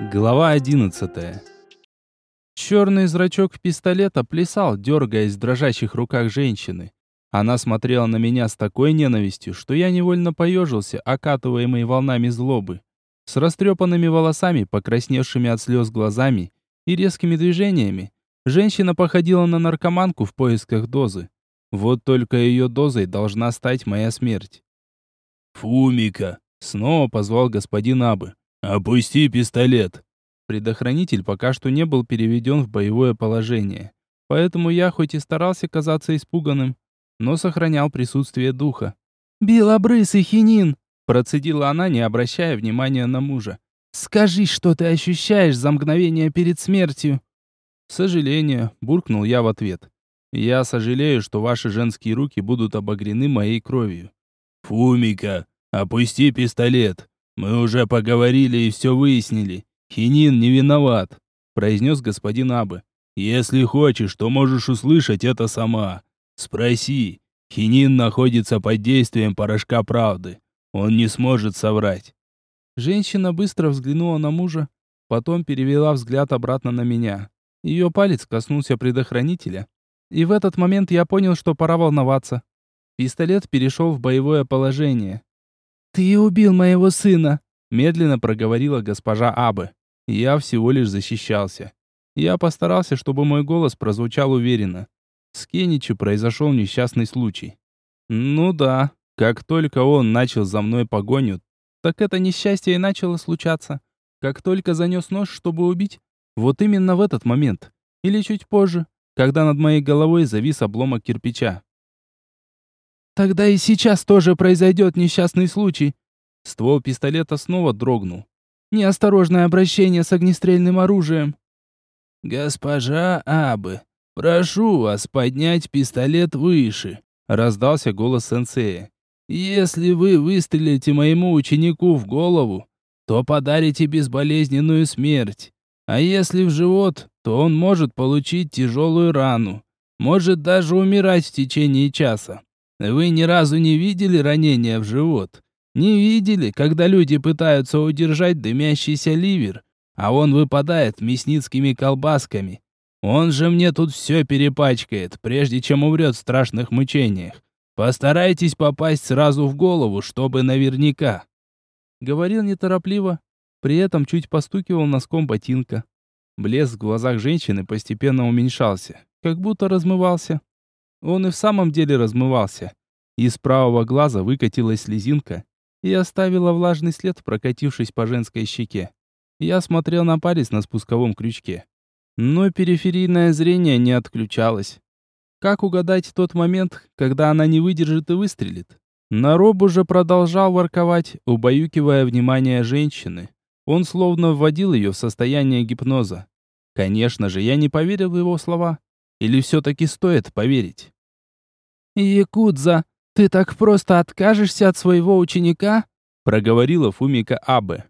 Глава 11. Черный зрачок пистолета плясал, дергаясь в дрожащих руках женщины. Она смотрела на меня с такой ненавистью, что я невольно поежился, окатываемый волнами злобы. С растрепанными волосами, покрасневшими от слез глазами и резкими движениями, женщина походила на наркоманку в поисках дозы. Вот только ее дозой должна стать моя смерть. «Фумика!» — снова позвал господин Абы. «Опусти пистолет!» Предохранитель пока что не был переведен в боевое положение. Поэтому я, хоть и старался казаться испуганным, но сохранял присутствие духа. «Белобрысый хинин!» Процедила она, не обращая внимания на мужа. «Скажи, что ты ощущаешь за мгновение перед смертью!» «Сожаление», — буркнул я в ответ. «Я сожалею, что ваши женские руки будут обогрены моей кровью». «Фумика, опусти пистолет!» «Мы уже поговорили и все выяснили. Хинин не виноват», — произнес господин Абы. «Если хочешь, то можешь услышать это сама. Спроси. Хинин находится под действием порошка правды. Он не сможет соврать». Женщина быстро взглянула на мужа, потом перевела взгляд обратно на меня. Ее палец коснулся предохранителя, и в этот момент я понял, что пора волноваться. Пистолет перешел в боевое положение. «Ты убил моего сына!» Медленно проговорила госпожа Абы. Я всего лишь защищался. Я постарался, чтобы мой голос прозвучал уверенно. С Кеничи произошел несчастный случай. Ну да, как только он начал за мной погоню, так это несчастье и начало случаться. Как только занес нож, чтобы убить, вот именно в этот момент, или чуть позже, когда над моей головой завис обломок кирпича. Тогда и сейчас тоже произойдет несчастный случай. Ствол пистолета снова дрогнул. Неосторожное обращение с огнестрельным оружием. «Госпожа Абы, прошу вас поднять пистолет выше», — раздался голос сенсея. «Если вы выстрелите моему ученику в голову, то подарите безболезненную смерть. А если в живот, то он может получить тяжелую рану, может даже умирать в течение часа. Вы ни разу не видели ранения в живот? Не видели, когда люди пытаются удержать дымящийся ливер, а он выпадает мясницкими колбасками? Он же мне тут все перепачкает, прежде чем умрет в страшных мучениях. Постарайтесь попасть сразу в голову, чтобы наверняка. Говорил неторопливо, при этом чуть постукивал носком ботинка. Блеск в глазах женщины постепенно уменьшался, как будто размывался. Он и в самом деле размывался. Из правого глаза выкатилась слезинка и оставила влажный след, прокатившись по женской щеке. Я смотрел на палец на спусковом крючке. Но периферийное зрение не отключалось. Как угадать тот момент, когда она не выдержит и выстрелит? Нароб уже продолжал ворковать, убаюкивая внимание женщины. Он словно вводил ее в состояние гипноза. Конечно же, я не поверил в его слова. Или все-таки стоит поверить? «Якудза, ты так просто откажешься от своего ученика?» проговорила Фумика Абе.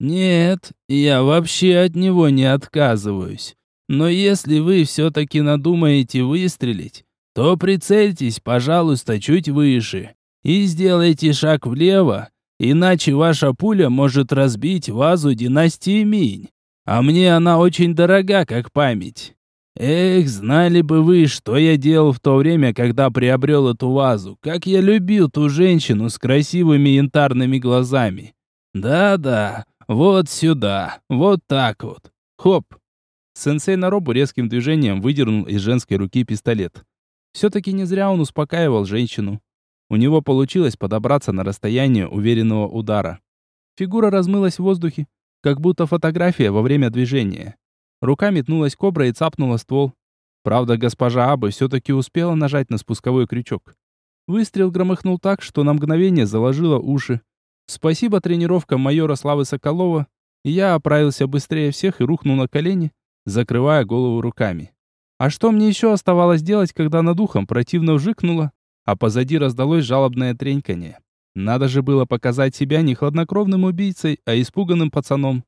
«Нет, я вообще от него не отказываюсь. Но если вы все-таки надумаете выстрелить, то прицельтесь, пожалуйста, чуть выше и сделайте шаг влево, иначе ваша пуля может разбить вазу династии Минь. А мне она очень дорога, как память. Эх, знали бы вы, что я делал в то время, когда приобрел эту вазу. Как я любил ту женщину с красивыми янтарными глазами. Да-да, вот сюда, вот так вот. Хоп. Сенсей Наробу резким движением выдернул из женской руки пистолет. Все-таки не зря он успокаивал женщину. У него получилось подобраться на расстояние уверенного удара. Фигура размылась в воздухе, как будто фотография во время движения. Рука метнулась кобра и цапнула ствол. Правда, госпожа Абы все-таки успела нажать на спусковой крючок. Выстрел громыхнул так, что на мгновение заложило уши. Спасибо тренировкам майора Славы Соколова, я оправился быстрее всех и рухнул на колени, закрывая голову руками. А что мне еще оставалось делать, когда над ухом противно вжикнуло, а позади раздалось жалобное треньканье? Надо же было показать себя не хладнокровным убийцей, а испуганным пацаном.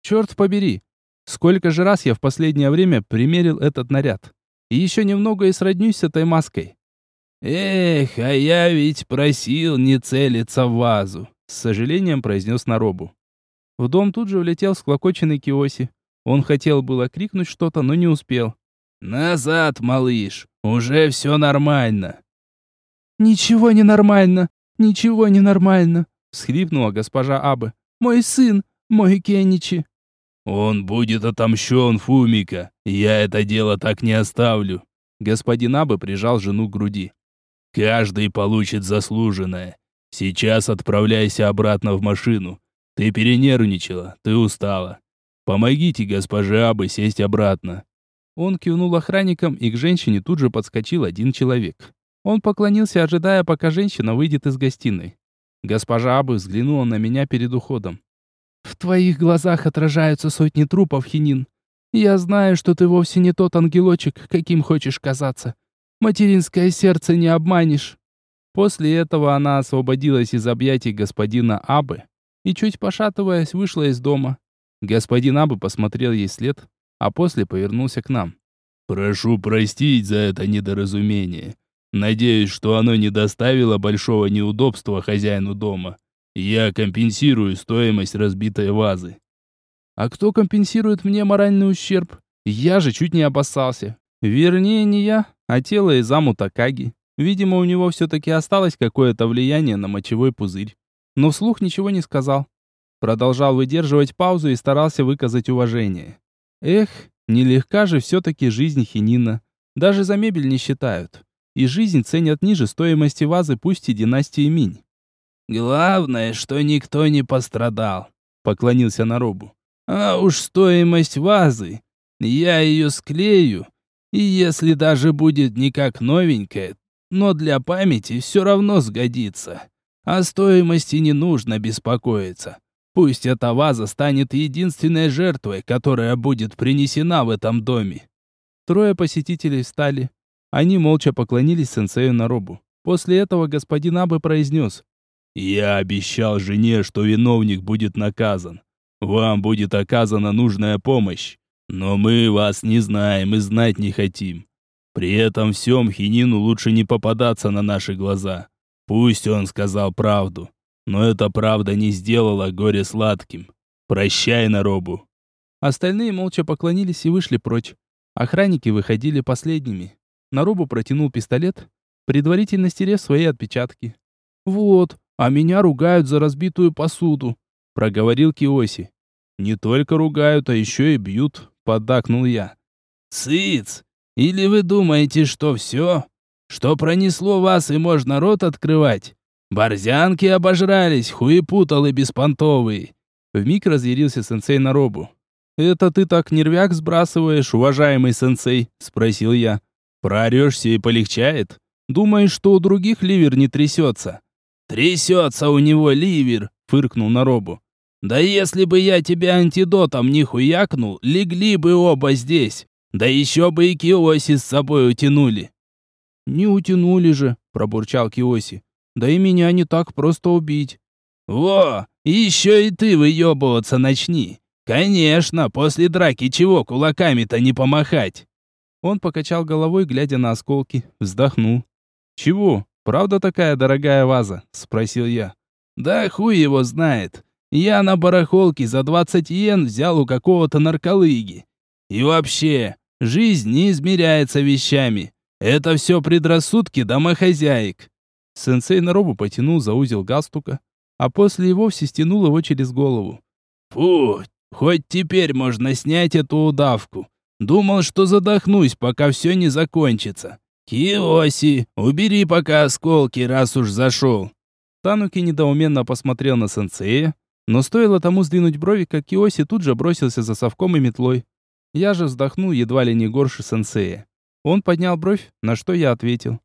Черт побери, сколько же раз я в последнее время примерил этот наряд. И еще немного и сроднюсь с этой маской. «Эх, а я ведь просил не целиться в вазу», — с сожалением произнес Наробу. В дом тут же влетел склокоченный Киоси. Он хотел было крикнуть что-то, но не успел. «Назад, малыш! Уже все нормально!» «Ничего не нормально! Ничего не нормально!» всхлипнула госпожа Абы. «Мой сын! Мой Кеничи!» «Он будет отомщен, Фумика! Я это дело так не оставлю!» Господин Абы прижал жену к груди. «Каждый получит заслуженное. Сейчас отправляйся обратно в машину. Ты перенервничала, ты устала. Помогите госпоже Абы сесть обратно». Он кивнул охранникам, и к женщине тут же подскочил один человек. Он поклонился, ожидая, пока женщина выйдет из гостиной. Госпожа Абы взглянула на меня перед уходом. «В твоих глазах отражаются сотни трупов, Хинин. Я знаю, что ты вовсе не тот ангелочек, каким хочешь казаться. Материнское сердце не обманешь». После этого она освободилась из объятий господина Абы и, чуть пошатываясь, вышла из дома. Господин Абы посмотрел ей след, а после повернулся к нам. «Прошу простить за это недоразумение. Надеюсь, что оно не доставило большого неудобства хозяину дома. Я компенсирую стоимость разбитой вазы». «А кто компенсирует мне моральный ущерб? Я же чуть не опасался. Вернее, не я, а тело Изаму Такаги. Видимо, у него все-таки осталось какое-то влияние на мочевой пузырь. Но вслух ничего не сказал. Продолжал выдерживать паузу и старался выказать уважение. Эх, нелегка же все-таки жизнь Хинина. Даже за мебель не считают. И жизнь ценят ниже стоимости вазы, пусть и династии Минь. «Главное, что никто не пострадал», — поклонился Наробу. «А уж стоимость вазы, я ее склею, и если даже будет не как новенькая, но для памяти все равно сгодится. О стоимости не нужно беспокоиться. Пусть эта ваза станет единственной жертвой, которая будет принесена в этом доме. Трое посетителей встали. Они молча поклонились сенсею Наробу. После этого господин Абы произнес. «Я обещал жене, что виновник будет наказан. Вам будет оказана нужная помощь. Но мы вас не знаем и знать не хотим. При этом всем Хинину лучше не попадаться на наши глаза. Пусть он сказал правду. Но эта правда не сделала горе сладким. Прощай, Наробу. Остальные молча поклонились и вышли прочь. Охранники выходили последними. Наробу протянул пистолет, предварительно стерев свои отпечатки. «Вот, а меня ругают за разбитую посуду», — проговорил Киоси. «Не только ругают, а еще и бьют», — поддакнул я. «Цыц! Или вы думаете, что все? Что пронесло вас и можно рот открывать? Борзянки обожрались, хуепуталы беспонтовые. Вмиг разъярился сенсей на робу. «Это ты так нервяк сбрасываешь, уважаемый сенсей?» – спросил я. «Проорешься и полегчает? Думаешь, что у других ливер не трясется?» «Трясется у него ливер!» – фыркнул на робу. «Да если бы я тебя антидотом не хуякнул, легли бы оба здесь. Да еще бы и Киоси с собой утянули». «Не утянули же», – пробурчал Киоси. Да и меня не так просто убить. Во, еще и ты выебываться начни. Конечно, после драки чего кулаками-то не помахать? Он покачал головой, глядя на осколки, вздохнул. «Чего? Правда такая дорогая ваза?» – спросил я. «Да хуй его знает. Я на барахолке за 20 йен взял у какого-то нарколыги. И вообще, жизнь не измеряется вещами. Это все предрассудки домохозяек. Сенсей на робу потянул за узел галстука, а после и вовсе стянул его через голову. «Фу, хоть теперь можно снять эту удавку. Думал, что задохнусь, пока все не закончится. Киоси, убери пока осколки, раз уж зашел». Тануки недоуменно посмотрел на сенсея, но стоило тому сдвинуть брови, как Киоси тут же бросился за совком и метлой. Я же вздохнул едва ли не горше сенсея. Он поднял бровь, на что я ответил.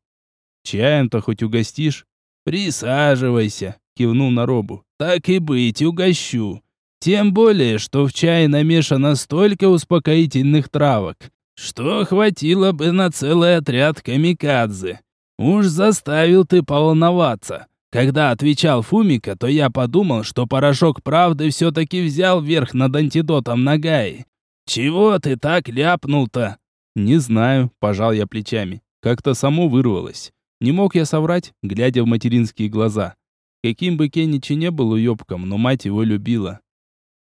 Чаем-то хоть угостишь? Присаживайся, кивнул на робу. Так и быть, угощу. Тем более, что в чае намешано столько успокоительных травок, что хватило бы на целый отряд камикадзе. Уж заставил ты поволноваться. Когда отвечал Фумика, то я подумал, что порошок правды все-таки взял верх над антидотом Нагаи. Чего ты так ляпнул-то? Не знаю, пожал я плечами. Как-то само вырвалось. Не мог я соврать, глядя в материнские глаза. Каким бы Кенничи не был уёбком, но мать его любила.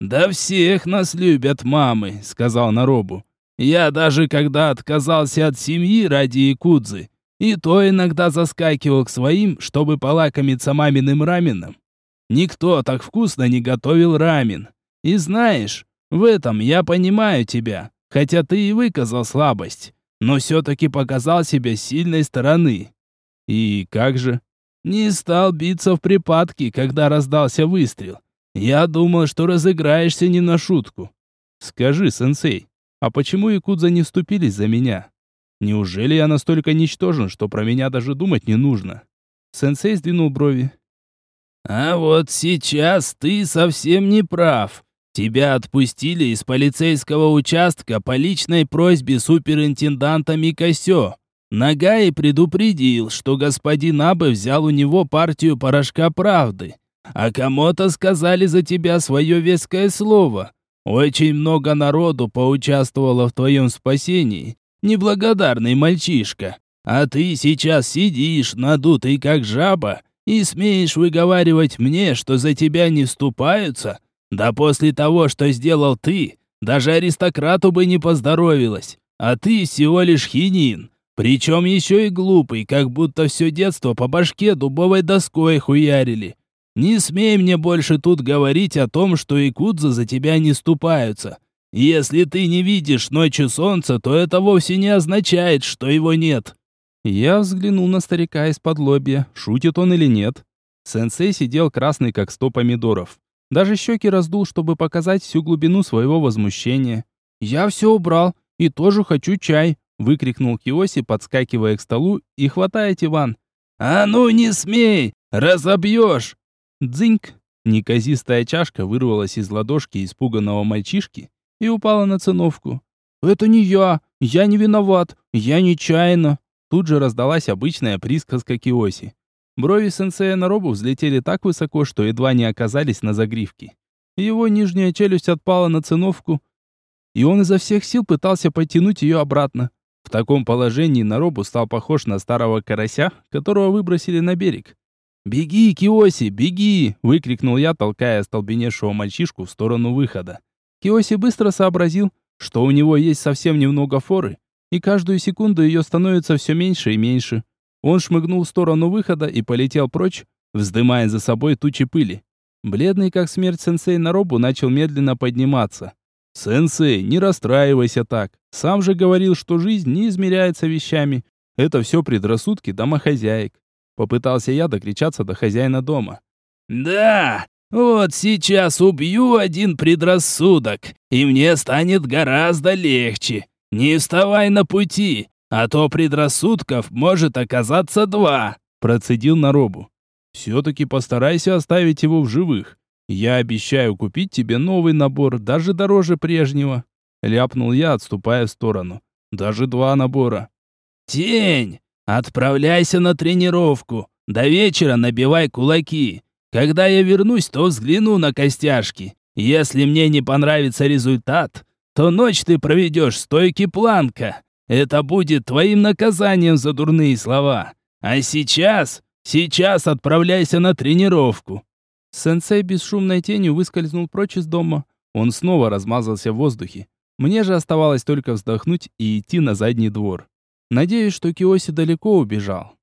«Да всех нас любят мамы», — сказал Наробу. «Я даже когда отказался от семьи ради якудзы, и то иногда заскакивал к своим, чтобы полакомиться маминым раменом. Никто так вкусно не готовил рамен. И знаешь, в этом я понимаю тебя, хотя ты и выказал слабость, но все-таки показал себя сильной стороны». «И как же?» «Не стал биться в припадке, когда раздался выстрел». Я думал, что разыграешься не на шутку. Скажи, сенсей, а почему якудза не вступились за меня? Неужели я настолько ничтожен, что про меня даже думать не нужно? Сенсей сдвинул брови. А вот сейчас ты совсем не прав. Тебя отпустили из полицейского участка по личной просьбе суперинтенданта Микасё. Нагай предупредил, что господин Абе взял у него партию порошка правды. А кому-то сказали за тебя свое веское слово. Очень много народу поучаствовало в твоем спасении. Неблагодарный мальчишка. А ты сейчас сидишь, надутый как жаба, и смеешь выговаривать мне, что за тебя не вступаются? Да после того, что сделал ты, даже аристократу бы не поздоровилось. А ты всего лишь хинин. Причем еще и глупый, как будто все детство по башке дубовой доской хуярили. Не смей мне больше тут говорить о том, что якудзы за тебя не ступаются. Если ты не видишь ночью солнца, то это вовсе не означает, что его нет». Я взглянул на старика из-под лобья, шутит он или нет. Сенсей сидел красный, как сто помидоров. Даже щеки раздул, чтобы показать всю глубину своего возмущения. «Я все убрал, и тоже хочу чай», — выкрикнул Киоси, подскакивая к столу и хватая Тиван. «А ну не смей! Разобьешь!» Дзыньк! Неказистая чашка вырвалась из ладошки испуганного мальчишки и упала на циновку. «Это не я! Я не виноват! Я нечаянно!» Тут же раздалась обычная присказка Киоси. Брови сенсея на робу взлетели так высоко, что едва не оказались на загривке. Его нижняя челюсть отпала на циновку, и он изо всех сил пытался подтянуть ее обратно. В таком положении Наробу стал похож на старого карася, которого выбросили на берег. «Беги, Киоси, беги!» – выкрикнул я, толкая остолбеневшего мальчишку в сторону выхода. Киоси быстро сообразил, что у него есть совсем немного форы, и каждую секунду ее становится все меньше и меньше. Он шмыгнул в сторону выхода и полетел прочь, вздымая за собой тучи пыли. Бледный как смерть сенсей Наробу начал медленно подниматься. «Сенсей, не расстраивайся так. Сам же говорил, что жизнь не измеряется вещами. Это все предрассудки домохозяек. Попытался я докричаться до хозяина дома. «Да, вот сейчас убью один предрассудок, и мне станет гораздо легче. Не вставай на пути, а то предрассудков может оказаться два», процедил Наробу. «Все-таки постарайся оставить его в живых. Я обещаю купить тебе новый набор, даже дороже прежнего», ляпнул я, отступая в сторону. «Даже два набора». «Тень! Отправляйся на тренировку. До вечера набивай кулаки. Когда я вернусь, то взгляну на костяшки. Если мне не понравится результат, то ночь ты проведешь стойки планка. Это будет твоим наказанием за дурные слова. А сейчас, сейчас отправляйся на тренировку. Сенсей бесшумной тенью выскользнул прочь из дома. Он снова размазался в воздухе. Мне же оставалось только вздохнуть и идти на задний двор. Надеюсь, что Киоси далеко убежал.